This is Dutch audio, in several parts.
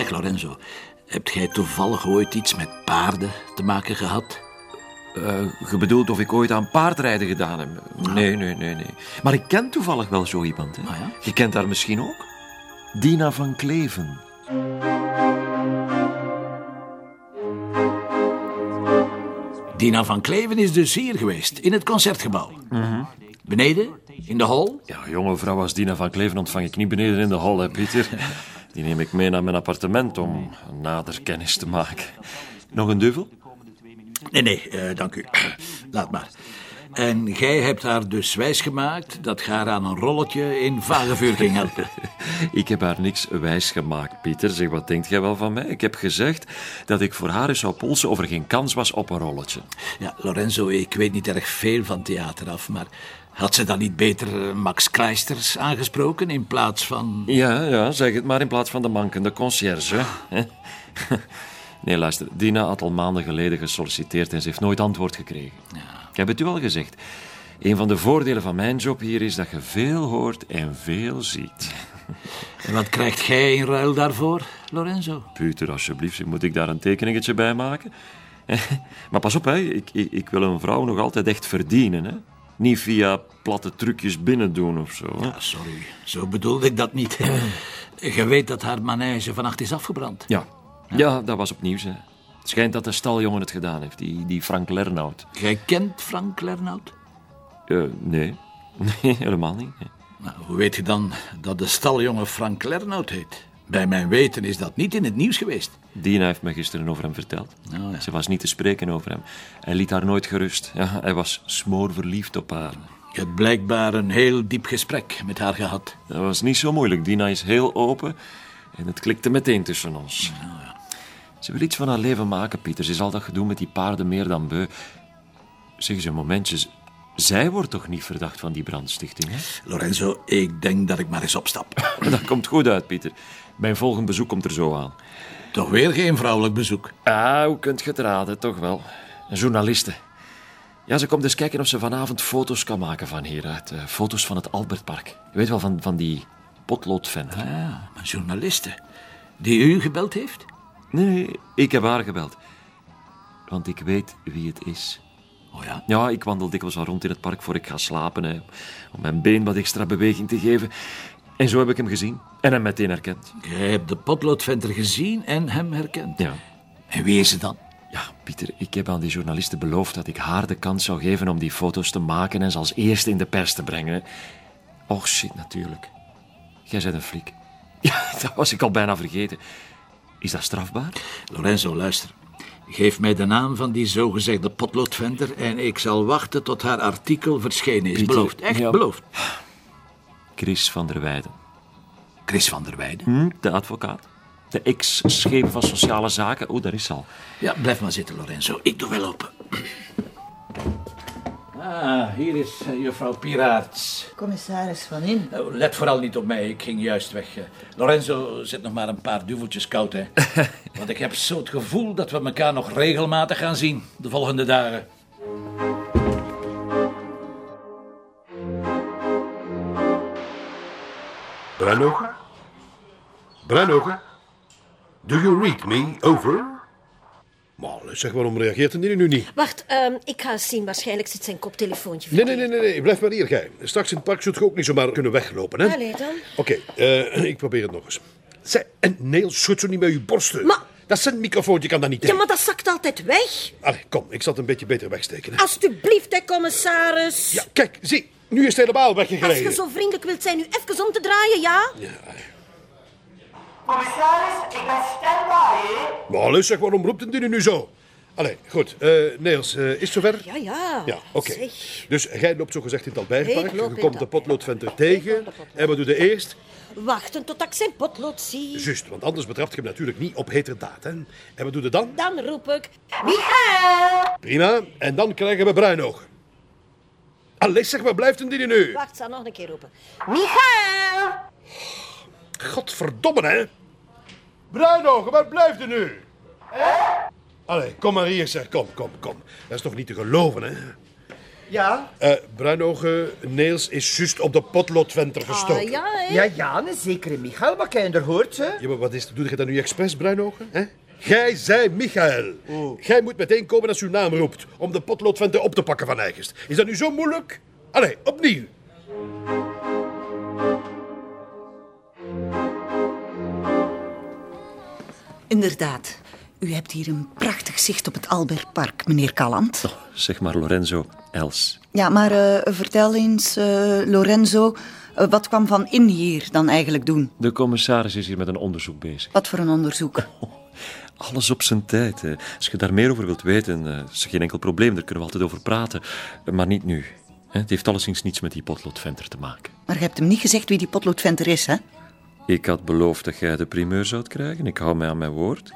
Zeg Lorenzo, hebt jij toevallig ooit iets met paarden te maken gehad? Uh, je bedoelt of ik ooit aan paardrijden gedaan heb? Nee, nee, nee, nee. Maar ik ken toevallig wel zo iemand. Hè? Ah, ja? Je kent haar misschien ook? Dina van Kleven. Dina van Kleven is dus hier geweest, in het concertgebouw. Beneden, in de hal. Ja, jonge vrouw als Dina van Kleven ontvang ik niet beneden in de hal, hè, Pieter. Die neem ik mee naar mijn appartement om nader kennis te maken. Nog een duvel? Nee, nee, eh, dank u. Laat maar. En jij hebt haar dus wijsgemaakt dat je haar aan een rolletje in vagevuur ging helpen. Ik heb haar niks wijsgemaakt, Pieter. Zeg, wat denkt jij wel van mij? Ik heb gezegd dat ik voor haar eens zou polsen of er geen kans was op een rolletje. Ja, Lorenzo, ik weet niet erg veel van theater af, maar had ze dan niet beter eh, Max Kleisters aangesproken in plaats van... Ja, ja, zeg het maar in plaats van de mankende conciërge. Nee, luister, Dina had al maanden geleden gesolliciteerd en ze heeft nooit antwoord gekregen. Ik heb het u al gezegd. Een van de voordelen van mijn job hier is dat je veel hoort en veel ziet. En wat krijgt jij in ruil daarvoor, Lorenzo? Pieter, alsjeblieft, moet ik daar een tekeningetje bij maken? Maar pas op, hè. Ik, ik, ik wil een vrouw nog altijd echt verdienen. Hè. Niet via platte trucjes binnen doen of zo. hè. Ah, sorry, zo bedoelde ik dat niet. Je weet dat haar manege vannacht is afgebrand. Ja. ja, dat was opnieuw. Hè. Het schijnt dat de staljongen het gedaan heeft, die, die Frank Lernout. Jij kent Frank Lernout? Eh, nee. nee, helemaal niet. Nou, hoe weet je dan dat de staljongen Frank Lernout heet? Bij mijn weten is dat niet in het nieuws geweest. Dina heeft me gisteren over hem verteld. Oh, ja. Ze was niet te spreken over hem. Hij liet haar nooit gerust. Ja, hij was smoorverliefd op haar. Je hebt blijkbaar een heel diep gesprek met haar gehad. Dat was niet zo moeilijk. Dina is heel open en het klikte meteen tussen ons. Ze wil iets van haar leven maken, Pieter. Ze is al dat gedoe met die paarden meer dan beu. Zeg eens een momentje. Zij wordt toch niet verdacht van die brandstichting, hè? Lorenzo, ik denk dat ik maar eens opstap. Dat komt goed uit, Pieter. Mijn volgend bezoek komt er zo aan. Toch weer geen vrouwelijk bezoek. Ah, hoe kunt je het raden? Toch wel. Een journaliste. Ja, ze komt eens kijken of ze vanavond foto's kan maken van hieruit. Eh, foto's van het Albertpark. Je weet wel, van, van die potloodvent. hè? Ja, een journaliste. Die u gebeld heeft? Nee, ik heb haar gebeld. Want ik weet wie het is. Oh ja? Ja, ik wandel dikwijls al rond in het park voor ik ga slapen. Hè, om mijn been wat extra beweging te geven. En zo heb ik hem gezien. En hem meteen herkend. Jij hebt de potloodventer gezien en hem herkend. Ja. En wie is ze dan? Ja, Pieter, ik heb aan die journalisten beloofd dat ik haar de kans zou geven om die foto's te maken en ze als eerste in de pers te brengen. Och shit, natuurlijk. Jij bent een fliek. Ja, dat was ik al bijna vergeten. Is dat strafbaar? Lorenzo, luister. Geef mij de naam van die zogezegde potloodventer en ik zal wachten tot haar artikel verschenen is. Pieter, beloofd, echt ja. beloofd. Chris van der Weijden. Chris van der Weijden. Hm, de advocaat. De ex-schepen van sociale zaken. Oh, daar is ze al. Ja, blijf maar zitten, Lorenzo. Ik doe wel open. Ah, hier is eh, juffrouw Piraerts. Commissaris Van In. Nou, let vooral niet op mij, ik ging juist weg. Eh, Lorenzo zit nog maar een paar duveltjes koud, hè. Want ik heb zo het gevoel dat we elkaar nog regelmatig gaan zien de volgende dagen. Bruinogen? Bruinogen? Do you read me? Over? Maar zeg, waarom reageert hij nu niet? Wacht, ehm, ik ga eens zien. Waarschijnlijk zit zijn koptelefoontje Nee, nee, nee, nee, nee, blijf maar hier, gij. Straks in het park zult je ook niet zomaar kunnen weglopen, hè? Allee dan. Oké, eh, ik probeer het nog eens. Zeg, en Neel, schud zo niet met je borsten. Maar- Dat zendmicrofoontje kan dat niet Ja, tegen. maar dat zakt altijd weg. Allee, kom, ik zal het een beetje beter wegsteken. Hè? Alsjeblieft, hè, commissaris. Ja, kijk, zie, nu is het helemaal Als weggegleden. je zo vriendelijk wilt zijn, nu even om te draaien, ja? Commissaris, ik ben standby, hè? Maar allee, zeg, waarom roept hij nu zo? Allee, goed. eh Niels, eh, is het zover? Ja, ja. Ja, oké. Dus jij loopt zo gezegd in het loop Je komt het de potloodventer tegen. En wat doe je eerst? Wachten tot ik zijn potlood zie. Juist, want anders betrapt je hem natuurlijk niet op heterdaad. Hè? En wat doe je dan? Dan roep ik... Michael! Prima. En dan krijgen we bruinogen. Allee, zeg, waar blijft een die nu? Wacht, zal nog een keer roepen. Michael! Godverdomme, hè? Bruinogen, waar blijft u nu? Allee, kom maar hier, zeg. Kom, kom, kom. Dat is toch niet te geloven, hè? Ja? Eh Bruinogen, Niels is juist op de potloodventer gestoken. Ah, ja, hè? Ja, ja, een zekere Michael, maar kender hoort ze. Ja, maar wat is, doe je dat nu expres, Bruinogen? Hè? Jij zei Michael. Jij moet meteen komen als uw naam roept om de potloodventer op te pakken van Eigest. Is dat nu zo moeilijk? Allee, opnieuw. Inderdaad. U hebt hier een prachtig zicht op het Albertpark, meneer Calland. Zeg maar Lorenzo, Els. Ja, maar eh, vertel eens, eh, Lorenzo, eh, wat kwam Van In hier dan eigenlijk doen? De commissaris is hier met een onderzoek bezig. Wat voor een onderzoek? Alles op zijn tijd. hè. Als je daar meer over wilt weten, is geen enkel probleem. Daar kunnen we altijd over praten. Maar niet nu. hè. Het heeft alleszins niets met die potloodventer te maken. Maar je hebt hem niet gezegd wie die potloodventer is, hè? Ik had beloofd dat jij de primeur zou krijgen. Ik hou mij aan mijn woord.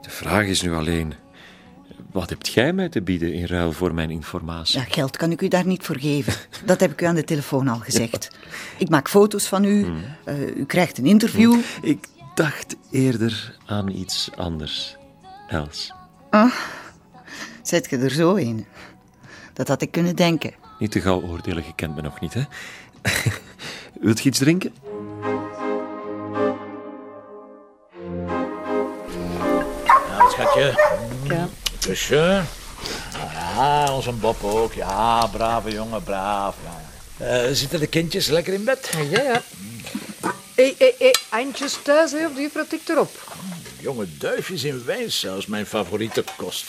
De vraag is nu alleen... Wat hebt jij mij te bieden in ruil voor mijn informatie? Ja, geld kan ik u daar niet voor geven. Dat heb ik u aan de telefoon al gezegd. Ik maak foto's van u. eh, u krijgt een interview. Ik dacht eerder aan iets anders, Els. Zet je er zo in? Dat had ik kunnen denken. Niet te gauw oordelen, je kent me nog niet, hè? Wilt je iets drinken? Schatje. Ja. Kusje. Ja, onze Bob ook. Ja, brave jongen, braaf. Ja. Eh, zitten de kindjes lekker in bed? Ja, ja. Hé, hé, hé, eindjes thuis, hè, of de juffrouw tikt erop. Jonge duifjes in wijnsaus, mijn favoriete kost.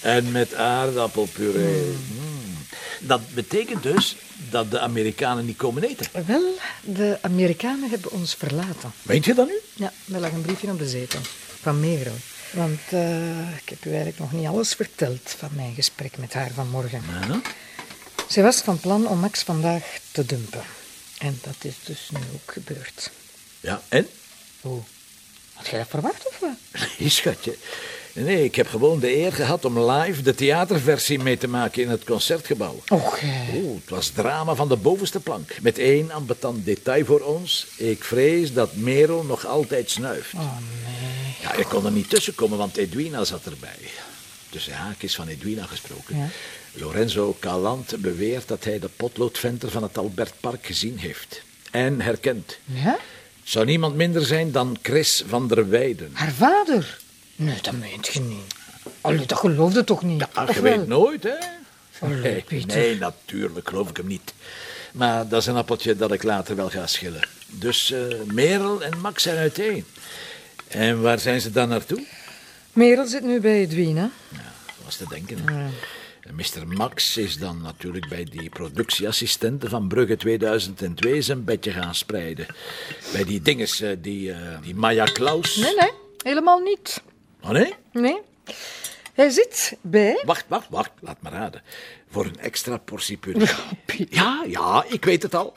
En met aardappelpuree. Mm. Dat betekent dus dat de Amerikanen niet komen eten. Wel, de Amerikanen hebben ons verlaten. Weet je dat nu? Ja, er lag een briefje op de zetel. Van Merel. Want eh, ik heb u eigenlijk nog niet alles verteld van mijn gesprek met haar vanmorgen. Ja. Ze was van plan om Max vandaag te dumpen. En dat is dus nu ook gebeurd. Ja, en? Hoe? Had jij dat verwacht of wat? Nee, schatje. Nee, ik heb gewoon de eer gehad om live de theaterversie mee te maken in het concertgebouw. Och, eh, Oeh, het was drama van de bovenste plank. Met één ambetant detail voor ons. Ik vrees dat Merel nog altijd snuift. oh nee. Ja, ik kon er niet tussenkomen, want Edwina zat erbij. Dus de haakjes van Edwina gesproken. Ja. Lorenzo Calant beweert dat hij de potloodventer van het Albertpark gezien heeft. En herkent. Ja? Zou niemand minder zijn dan Chris van der Weijden. Haar vader? Nee, dat meent je niet. Allee, dat geloofde toch niet? Of je weet nooit, hè? Allee, Nee, Peter. nee, natuurlijk geloof ik hem niet. Maar dat is een appeltje dat ik later wel ga schillen. Dus eh, Merel en Max zijn uiteen. En waar zijn ze dan naartoe? Merel zit nu bij Edwina. Dat was te denken. hè. En Mr. Max is dan natuurlijk bij die productieassistenten van Brugge 2002 zijn bedje gaan spreiden. Bij die dinges, eh, die, eh, die Maya Klaus. Nee, nee, helemaal niet. Oh nee? Nee. Hij zit bij... Wacht, wacht, wacht. Laat me raden. Voor een extra portie puree. Ja, ja, ik weet het al.